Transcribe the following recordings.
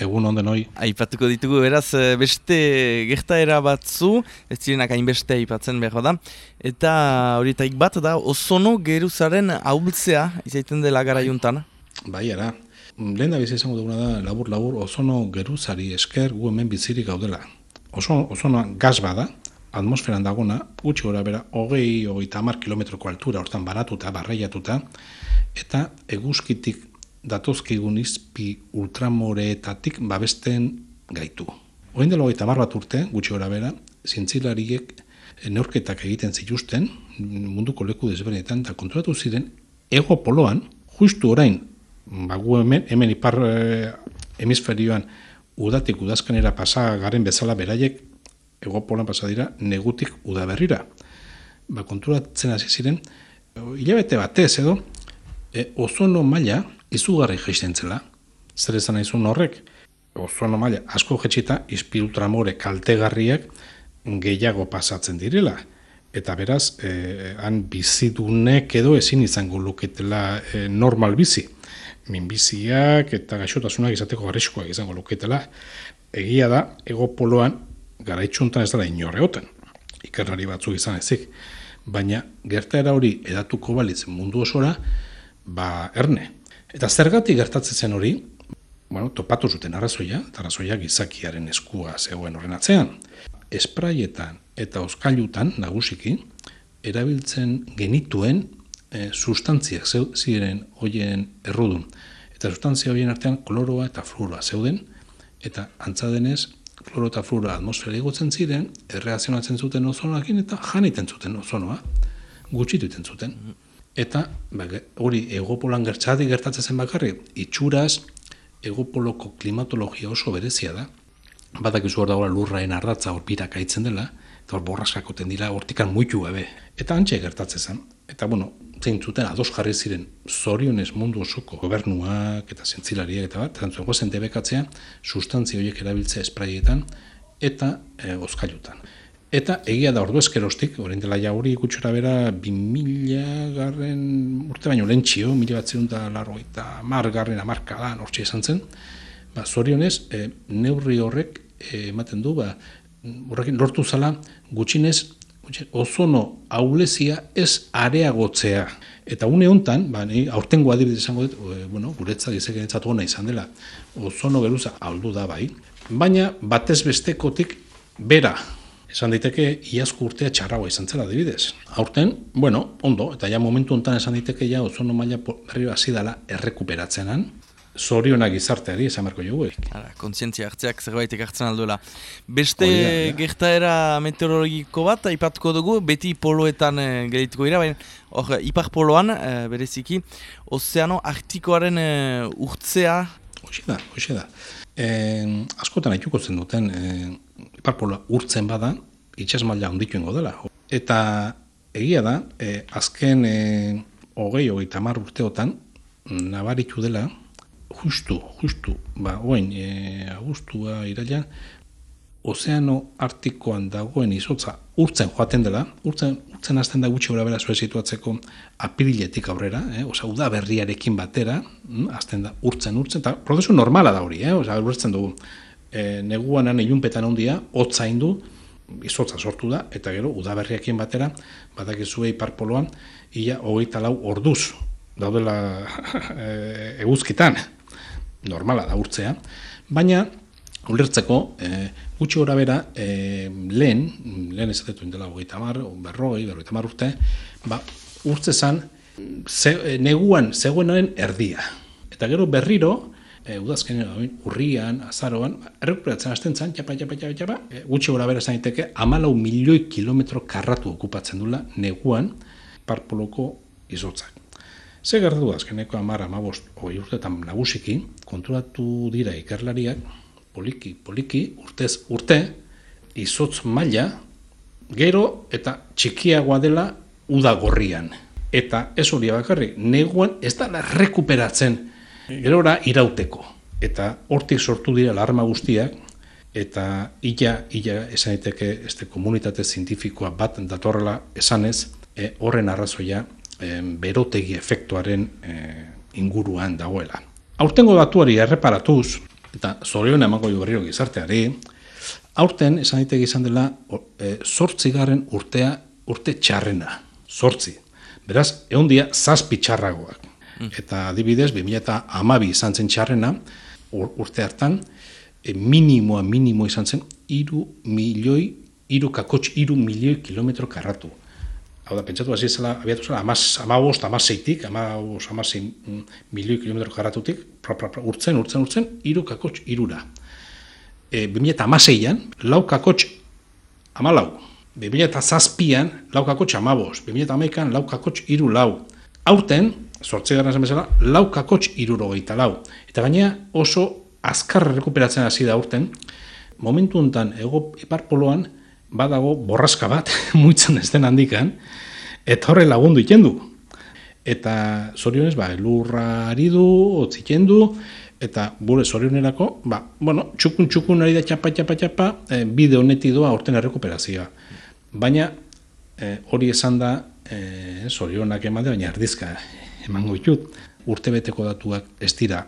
egun onden hoi. Aipatuko ditugu, beraz, eh, beste gertaera batzu, ez zirenak hainbeste aipatzen behar da, eta horietaik bat da, ozono geruzaren ahultzea, izaiten dela gara juntan. Bai, ara, lehen da bizi izango duguna da, labur-labur, ozono geruzari esker gu hemen bizirik gaudela. Ozono, ozonoa gaz bada, atmosferan dagona, gutxi gora bera, hogei, hogei tamar kilometroko altura, hortan baratuta, barreiatuta, eta eguzkitik datozkigun izpi ultramoreetatik babesten gaitu. Oin dela tamar bat urte, gutxi gora bera, zintzilariek neurketak egiten zituzten, munduko leku desberdinetan, eta konturatu ziren, ego poloan, justu orain, bagu hemen, hemen ipar e, hemisferioan, udatik udazkanera pasa garen bezala beraiek, ego poloan pasa dira, negutik udaberrira. Ba, konturatzen hasi ziren, hilabete batez edo, e, ozono maila, izugarri jaisten zela. Zer esan nahi horrek, ozono maila asko jetxita, ispilutramore kaltegarriak gehiago pasatzen direla. Eta beraz, eh, han bizidunek edo ezin izango luketela eh, normal bizi. Minbiziak eta gaixotasunak izateko garriskoak izango luketela. Egia da, ego poloan garaitxuntan ez dara inorreoten. Ikerrari batzuk izan ezik. Baina gertaera hori edatuko balitz mundu osora, ba erne, Eta zergatik gertatzen zen hori, bueno, topatu zuten arrazoia, eta arrazoia gizakiaren eskua zegoen horren atzean. Espraietan eta oskailutan nagusiki erabiltzen genituen e, sustantziak ziren hoien errudun. Eta sustantzia hoien artean kloroa eta fluoroa zeuden, eta antzadenez, kloro eta fluoroa atmosfera egotzen ziren, erreazionatzen zuten ozonoakin eta janiten zuten ozonoa, gutxitu zuten. Eta ba, hori egopolan gertzadi gertatzen zen bakarri, itxuraz egopoloko klimatologia oso berezia da. Batak izu hor dagoela lurraen ardatza hor birak aitzen dela, eta hor borraskako dira hortikan muitu gabe. Eta antxe gertatzen zen. Eta bueno, zein zuten ados jarri ziren zorionez mundu osoko gobernuak eta zentzilariak eta bat, eta zen debekatzea sustantzia horiek erabiltzea espraietan eta e, oskailutan. Eta egia da ordu eskerostik, orain dela ja hori gutxora bera, 2000 garren urte baino lentxio, mila bat zirun da larro eta mar garren amarka da, nortxe esan zen, ba, zorionez, e, neurri horrek e, ematen du, ba, horrekin lortu zala gutxinez, ozono aulezia ez areagotzea. Eta une hontan, ba, ni aurtengo adibidez izango dut, e, bueno, guretzat izeken ona izan dela, ozono geruza aldu da bai, baina batez bestekotik bera esan daiteke iazko urtea txarragoa izan zela adibidez. Aurten, bueno, ondo, eta ja momentu hontan esan daiteke ja ozono maila berriro hasi dela errekuperatzenan, zorionak izarteari esan marko jogu. kontzientzia hartzeak zerbaitek hartzen alduela. Beste Oida, gertaera meteorologiko bat, aipatuko dugu, beti poloetan e, gelituko dira, baina hor, ipar poloan, e, bereziki, ozeano artikoaren e, urtzea... Hoxe da, hoxe da. E, askotan haituko zen duten, e, iparpola urtzen bada, itxas maila ondituen dela. Eta egia da, e, azken e, hogei, hogei tamar urteotan, nabaritu dela, justu, justu, ba, oen, e, agustua iraila, ozeano artikoan dagoen izotza urtzen joaten dela, urtzen, urtzen azten da gutxi bera zuen situatzeko apiriletik aurrera, eh? oza, uda berriarekin batera, mm, azten da urtzen, urtzen, eta prozesu normala da hori, eh? oza, urtzen dugu, e, neguanan ilunpetan ondia, hotza indu, izotza sortu da, eta gero, udaberriakien batera, badak izuei parpoloan, ia hogeita lau orduz, daudela e, eguzkitan, normala da urtzea, baina, ulertzeko, e, gutxi gora bera, e, lehen, lehen ezatetu indela hogeita mar, berroi, berroita mar urte, ba, urtze zan, ze, neguan zegoenaren erdia. Eta gero berriro, e, udazken urrian, azaroan, errekuperatzen hasten zen, japa, japa, japa, japa, e, gutxi gora bera zaineteke, amalau milioi kilometro karratu okupatzen dula neguan parpoloko izotzak. Ze gertatu azkeneko amara, amabost, hori urtetan nagusiki, konturatu dira ikerlariak, poliki, poliki, urtez, urte, izotz maila, gero eta txikiagoa dela udagorrian. Eta ez hori bakarrik, neguan ez da rekuperatzen gerora irauteko. Eta hortik sortu dira alarma guztiak, eta illa, illa esan daiteke este komunitate zientifikoa bat datorrela esanez, e, horren arrazoia e, berotegi efektuaren e, inguruan dagoela. Aurtengo datuari erreparatuz, eta zorion emango jo berriro gizarteari, aurten esan ditek izan dela e, garren urtea urte txarrena, zortzi. Beraz, egon dia zazpi txarragoak. Mm. Eta adibidez, 2000 eta amabi izan zen txarrena, urte hartan, e, minimoa minimo izan zen, iru milioi, iru kakotx, iru milioi kilometro karratu. Hau da, pentsatu hasi zela, abiatu zela, amaz, amabost, amazeitik, amabost, amazei milioi kilometro karratutik, pra, pra, pra, urtzen, urtzen, urtzen, iru kakotx, irura. E, 2000 eta amazeian, lau kakotx, amalau. 2000 eta zazpian, lau kakotx, amabost. 2000 eta amaikan, lau kakotx, iru lau. Aurten, sortze gara zen bezala, lau kakotx, iruro lau. Eta gainea oso azkar rekuperatzen hasi da aurten, momentu honetan, ego iparpoloan, badago borraska bat, muitzen ez den handikan, eta horre lagundu ikendu. Eta zorionez, ba, elurra ari du, otziken du, eta bure zorionerako, ba, bueno, txukun txukun ari da txapa, txapa, txapa, e, bide honeti doa orten errekuperazioa. Baina, e, hori esan da, e, zorionak emade, baina erdizka emango ditut, urte beteko datuak ez dira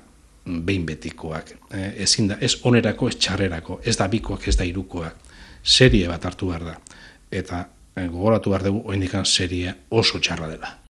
behin betikoak. E, ezin da, ez onerako, ez txarrerako, ez da bikoak, ez da irukoak serie bat hartu behar da. Eta eh, gogoratu behar dugu, oindikan serie oso txarra dela.